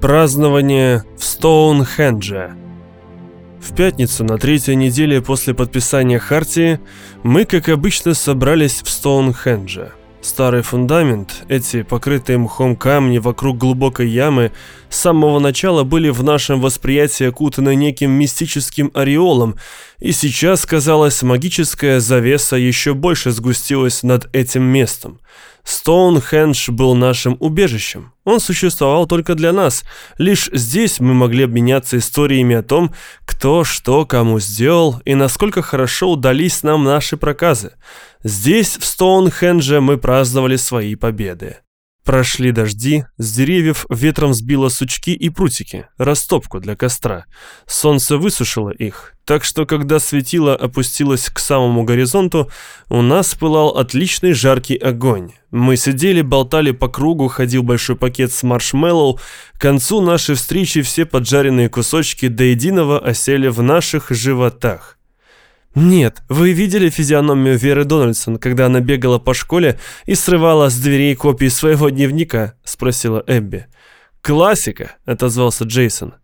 Празднование в Стоунхендже. В пятницу на третьей неделе после подписания Хартии мы, как обычно, собрались в Стоунхендже. Старый фундамент, эти покрытые мхом камни вокруг глубокой ямы, с самого начала были в нашем восприятии окутаны неким мистическим ореолом, и сейчас, казалось, магическая завеса еще больше сгустилась над этим местом. Стоунхендж был нашим убежищем. Он существовал только для нас. Лишь здесь мы могли обменяться историями о том, кто что кому сделал и насколько хорошо удались нам наши проказы. Здесь, в Стоунхендже, мы праздновали свои победы. Прошли дожди, с деревьев ветром сбило сучки и прутики, растопку для костра. Солнце высушило их, так что когда светило опустилось к самому горизонту, у нас пылал отличный жаркий огонь. Мы сидели, болтали по кругу, ходил большой пакет с маршмеллоу. К концу нашей встречи все поджаренные кусочки до единого осели в наших животах. «Нет, вы видели физиономию Веры Дональдсон, когда она бегала по школе и срывала с дверей копии своего дневника?» – спросила Эбби. «Классика», – отозвался Джейсон.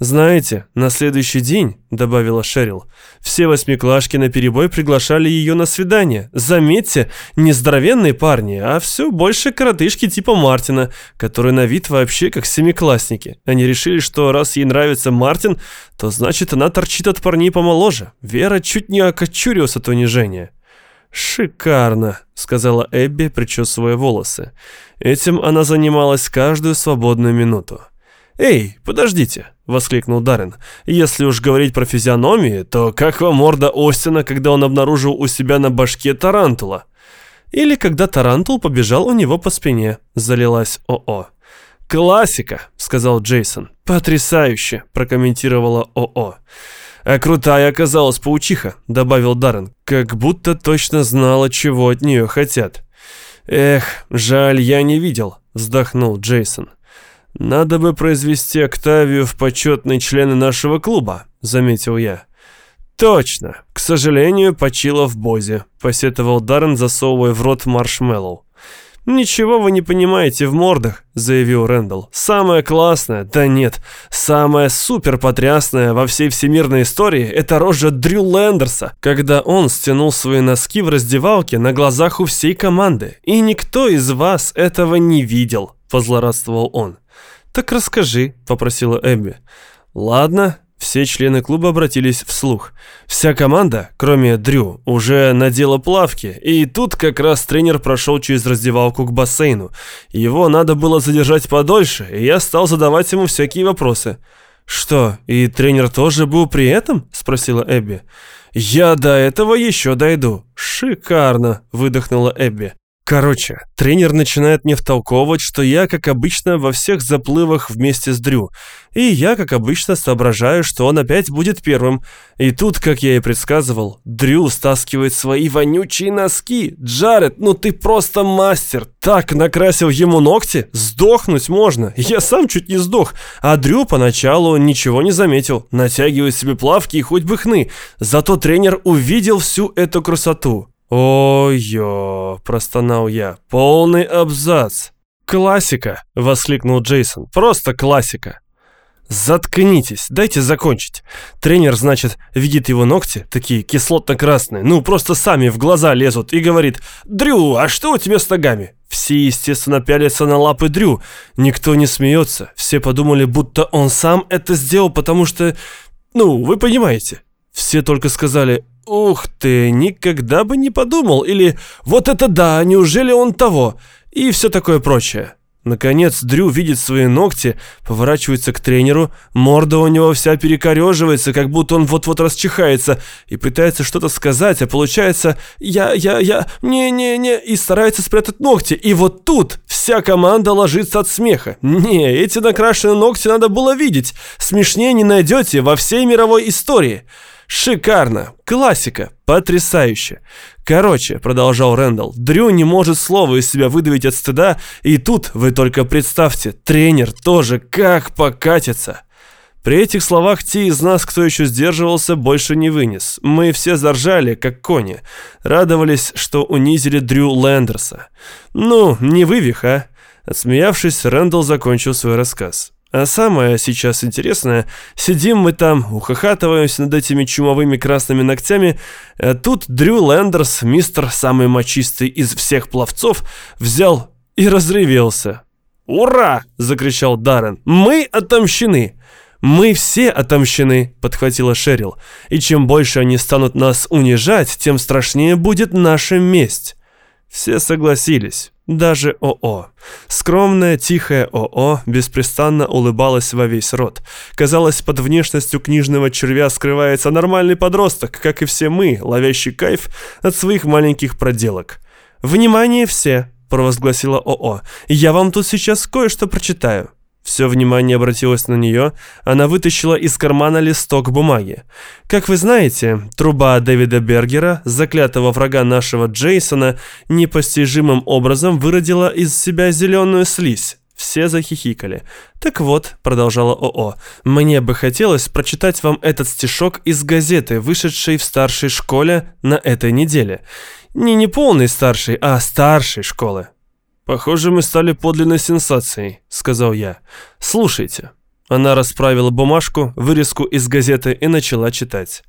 «Знаете, на следующий день, — добавила Шерил, — все восьмиклашки наперебой приглашали ее на свидание. Заметьте, не здоровенные парни, а все больше коротышки типа Мартина, которые на вид вообще как семиклассники. Они решили, что раз ей нравится Мартин, то значит она торчит от парней помоложе. Вера чуть не окочурилась от унижения». «Шикарно», — сказала Эбби, причесывая волосы. Этим она занималась каждую свободную минуту. «Эй, подождите!» — воскликнул Даррен. «Если уж говорить про физиономии, то как вам морда Остина, когда он обнаружил у себя на башке тарантула?» «Или когда тарантул побежал у него по спине», — залилась ОО. «Классика», — сказал Джейсон. «Потрясающе», — прокомментировала ОО. «А крутая оказалась паучиха», — добавил Даррен, как будто точно знала, чего от нее хотят. «Эх, жаль, я не видел», — вздохнул Джейсон. «Надо бы произвести Октавию в почетные члены нашего клуба», — заметил я. «Точно. К сожалению, почила в Бозе», — посетовал Даррен, засовывая в рот маршмеллоу. «Ничего вы не понимаете в мордах», — заявил Рэндалл. «Самое классное, да нет, самое суперпотрясное во всей всемирной истории — это рожа Дрю Лендерса, когда он стянул свои носки в раздевалке на глазах у всей команды. И никто из вас этого не видел», — позлорадствовал он. «Так расскажи», — попросила Эбби. «Ладно». Все члены клуба обратились вслух. Вся команда, кроме Дрю, уже надела плавки, и тут как раз тренер прошел через раздевалку к бассейну. Его надо было задержать подольше, и я стал задавать ему всякие вопросы. «Что, и тренер тоже был при этом?» – спросила Эбби. «Я до этого еще дойду». «Шикарно!» – выдохнула Эбби. Короче, тренер начинает мне втолковывать, что я, как обычно, во всех заплывах вместе с Дрю. И я, как обычно, соображаю, что он опять будет первым. И тут, как я и предсказывал, Дрю стаскивает свои вонючие носки. Джаред, ну ты просто мастер. Так накрасил ему ногти? Сдохнуть можно. Я сам чуть не сдох. А Дрю поначалу ничего не заметил. Натягивает себе плавки и хоть бы хны. Зато тренер увидел всю эту красоту. «Ой-ё!» – простонал я. «Полный абзац!» «Классика!» – воскликнул Джейсон. «Просто классика!» «Заткнитесь, дайте закончить. Тренер, значит, видит его ногти, такие кислотно-красные, ну, просто сами в глаза лезут, и говорит, «Дрю, а что у тебя с ногами?» Все, естественно, пялятся на лапы Дрю. Никто не смеется. Все подумали, будто он сам это сделал, потому что... Ну, вы понимаете. Все только сказали «Ух ты, никогда бы не подумал!» или «Вот это да, неужели он того?» и все такое прочее. Наконец Дрю видит свои ногти, поворачивается к тренеру, морда у него вся перекореживается, как будто он вот-вот расчихается, и пытается что-то сказать, а получается «я, я, я, не-не-не» и старается спрятать ногти. И вот тут вся команда ложится от смеха. Не, эти накрашенные ногти надо было видеть. Смешнее не найдете во всей мировой истории. Шикарно! Классика! Потрясающе! Короче, продолжал Рэндалл, Дрю не может слова из себя выдавить от стыда, и тут, вы только представьте, тренер тоже как покатится. При этих словах те из нас, кто еще сдерживался, больше не вынес. Мы все заржали, как кони. Радовались, что унизили Дрю Лендерса. Ну, не вывих, а? Отсмеявшись, Рэндалл закончил свой рассказ. А самое сейчас интересное, сидим мы там, ухахатываемся над этими чумовыми красными ногтями, а тут Дрю Лендерс, мистер самый мочистый из всех пловцов, взял и разревелся. «Ура!» – закричал Даррен. «Мы отомщены!» «Мы все отомщены», — подхватила Шерил. «И чем больше они станут нас унижать, тем страшнее будет наша месть». Все согласились, даже ОО. Скромная, тихая ОО беспрестанно улыбалась во весь рот. Казалось, под внешностью книжного червя скрывается нормальный подросток, как и все мы, ловящий кайф от своих маленьких проделок. «Внимание все!» — провозгласила ОО. «Я вам тут сейчас кое-что прочитаю». Все внимание обратилось на нее, она вытащила из кармана листок бумаги. Как вы знаете, труба Дэвида Бергера, заклятого врага нашего Джейсона, непостижимым образом выродила из себя зеленую слизь. Все захихикали. «Так вот», — продолжала ОО, — «мне бы хотелось прочитать вам этот стишок из газеты, вышедшей в старшей школе на этой неделе. Не не полной старшей, а старшей школы. «Похоже, мы стали подлинной сенсацией», — сказал я. «Слушайте». Она расправила бумажку, вырезку из газеты и начала читать.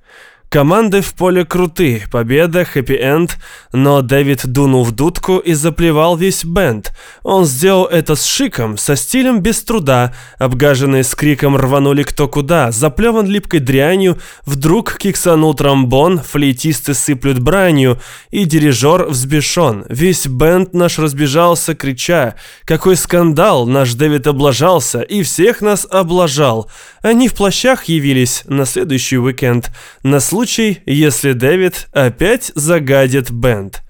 Команды в поле крутые, победа, хэппи-энд, но Дэвид дунул в дудку и заплевал весь бенд. Он сделал это с шиком, со стилем без труда. Обгаженные с криком рванули кто куда, заплеван липкой дрянью, вдруг киксанул тромбон, флейтисты сыплют бранью, и дирижер взбешен. Весь бенд наш разбежался, крича, какой скандал, наш Дэвид облажался и всех нас облажал. Они в плащах явились на следующий уикенд, на случай случай, если Дэвид опять загадит бенд.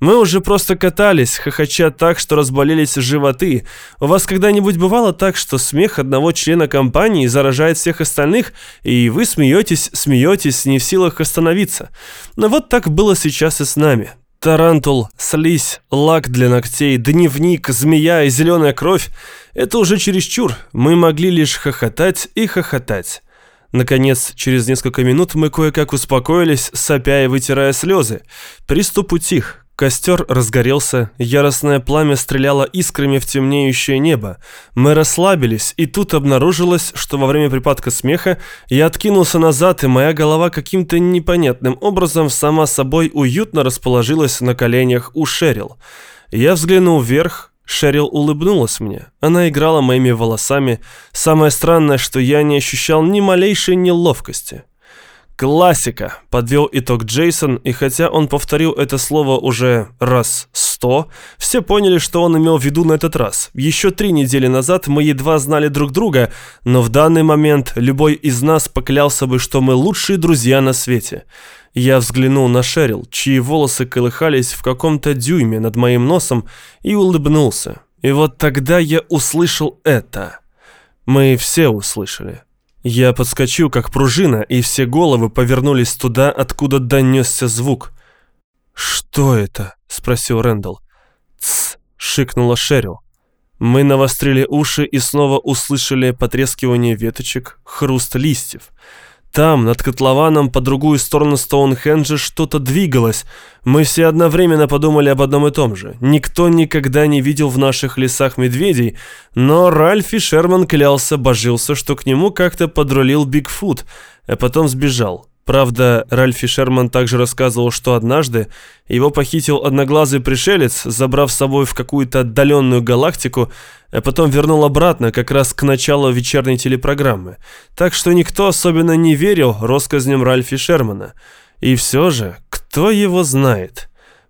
Мы уже просто катались, хохоча так, что разболелись животы. У вас когда-нибудь бывало так, что смех одного члена компании заражает всех остальных, и вы смеетесь, смеетесь, не в силах остановиться? Но вот так было сейчас и с нами. Тарантул, слизь, лак для ногтей, дневник, змея и зеленая кровь – это уже чересчур. Мы могли лишь хохотать и хохотать. Наконец, через несколько минут мы кое-как успокоились, сопя и вытирая слезы. Приступ утих. Костер разгорелся, яростное пламя стреляло искрами в темнеющее небо. Мы расслабились, и тут обнаружилось, что во время припадка смеха я откинулся назад, и моя голова каким-то непонятным образом сама собой уютно расположилась на коленях у Шерил. Я взглянул вверх, Шерил улыбнулась мне. Она играла моими волосами. Самое странное, что я не ощущал ни малейшей неловкости. «Классика», — подвел итог Джейсон, и хотя он повторил это слово уже раз сто, все поняли, что он имел в виду на этот раз. Еще три недели назад мы едва знали друг друга, но в данный момент любой из нас поклялся бы, что мы лучшие друзья на свете. Я взглянул на Шерил, чьи волосы колыхались в каком-то дюйме над моим носом, и улыбнулся. И вот тогда я услышал это. Мы все услышали. Я подскочил, как пружина, и все головы повернулись туда, откуда донесся звук. «Что это?» — спросил Рэндалл. «Тсс!» — шикнула Шерил. Мы навострили уши и снова услышали потрескивание веточек, хруст листьев. Там, над котлованом, по другую сторону Стоунхенджа, что-то двигалось. Мы все одновременно подумали об одном и том же. Никто никогда не видел в наших лесах медведей, но Ральфи Шерман клялся, божился, что к нему как-то подрулил Бигфут, а потом сбежал. Правда, Ральфи Шерман также рассказывал, что однажды его похитил одноглазый пришелец, забрав с собой в какую-то отдаленную галактику, а потом вернул обратно как раз к началу вечерней телепрограммы. Так что никто особенно не верил россказням Ральфи Шермана. И все же, кто его знает?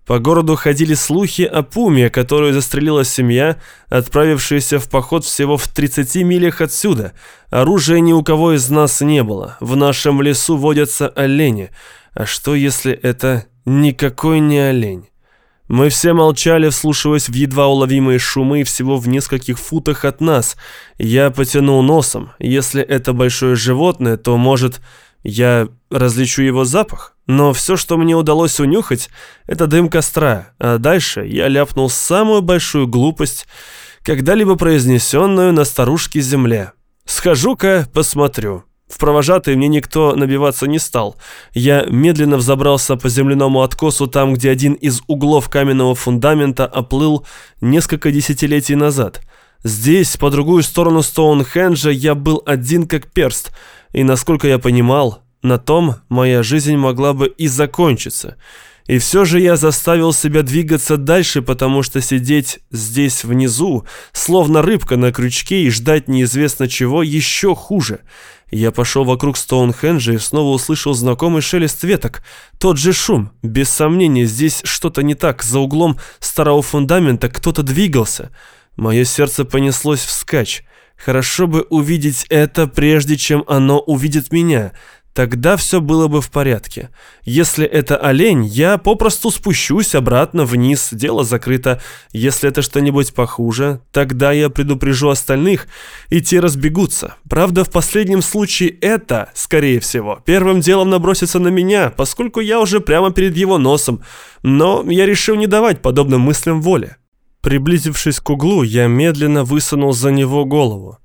По городу ходили слухи о пуме, которую застрелила семья, отправившаяся в поход всего в 30 милях отсюда. Оружия ни у кого из нас не было. В нашем лесу водятся олени. А что, если это никакой не олень? Мы все молчали, вслушиваясь в едва уловимые шумы всего в нескольких футах от нас. Я потянул носом. Если это большое животное, то, может, я различу его запах? Но все, что мне удалось унюхать, это дым костра, а дальше я ляпнул самую большую глупость, когда-либо произнесенную на старушке земле. «Схожу-ка, посмотрю». В провожатый мне никто набиваться не стал. Я медленно взобрался по земляному откосу там, где один из углов каменного фундамента оплыл несколько десятилетий назад. Здесь, по другую сторону Стоунхенджа, я был один как перст, и, насколько я понимал, на том моя жизнь могла бы и закончиться. И все же я заставил себя двигаться дальше, потому что сидеть здесь внизу, словно рыбка на крючке и ждать неизвестно чего, еще хуже. Я пошел вокруг Стоунхенджа и снова услышал знакомый шелест веток. Тот же шум. Без сомнения, здесь что-то не так. За углом старого фундамента кто-то двигался. Мое сердце понеслось вскачь. Хорошо бы увидеть это, прежде чем оно увидит меня. Тогда все было бы в порядке. Если это олень, я попросту спущусь обратно вниз, дело закрыто. Если это что-нибудь похуже, тогда я предупрежу остальных, и те разбегутся. Правда, в последнем случае это, скорее всего, первым делом набросится на меня, поскольку я уже прямо перед его носом. Но я решил не давать подобным мыслям воли. Приблизившись к углу, я медленно высунул за него голову.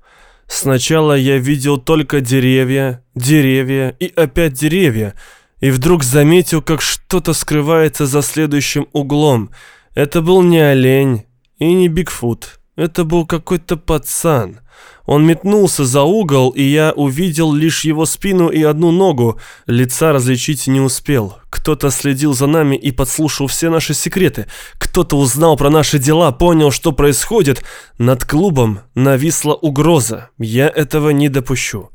Сначала я видел только деревья, деревья и опять деревья, и вдруг заметил, как что-то скрывается за следующим углом. Это был не олень и не Бигфут. Это был какой-то пацан. Он метнулся за угол, и я увидел лишь его спину и одну ногу. Лица различить не успел. Кто-то следил за нами и подслушал все наши секреты. Кто-то узнал про наши дела, понял, что происходит. Над клубом нависла угроза. Я этого не допущу.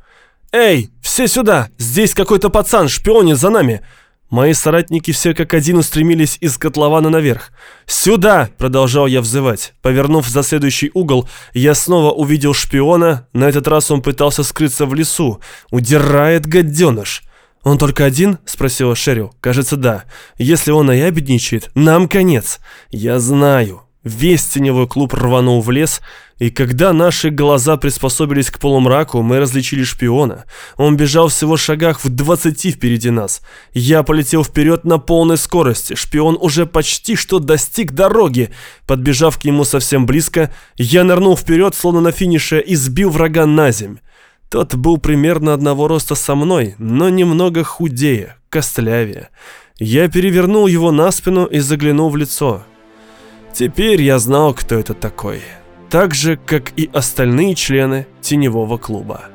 «Эй, все сюда! Здесь какой-то пацан шпионит за нами!» Мои соратники все как один устремились из котлована наверх. «Сюда!» – продолжал я взывать. Повернув за следующий угол, я снова увидел шпиона. На этот раз он пытался скрыться в лесу. Удирает гаденыш. «Он только один?» – спросила Шерил. «Кажется, да. Если он наябедничает, нам конец. Я знаю». Весь теневой клуб рванул в лес, и когда наши глаза приспособились к полумраку, мы различили шпиона. Он бежал всего шагах в двадцати впереди нас. Я полетел вперед на полной скорости. Шпион уже почти что достиг дороги. Подбежав к нему совсем близко, я нырнул вперед, словно на финише, и сбил врага на земь. Тот был примерно одного роста со мной, но немного худее, костлявее. Я перевернул его на спину и заглянул в лицо. Теперь я знал, кто это такой. Так же, как и остальные члены теневого клуба.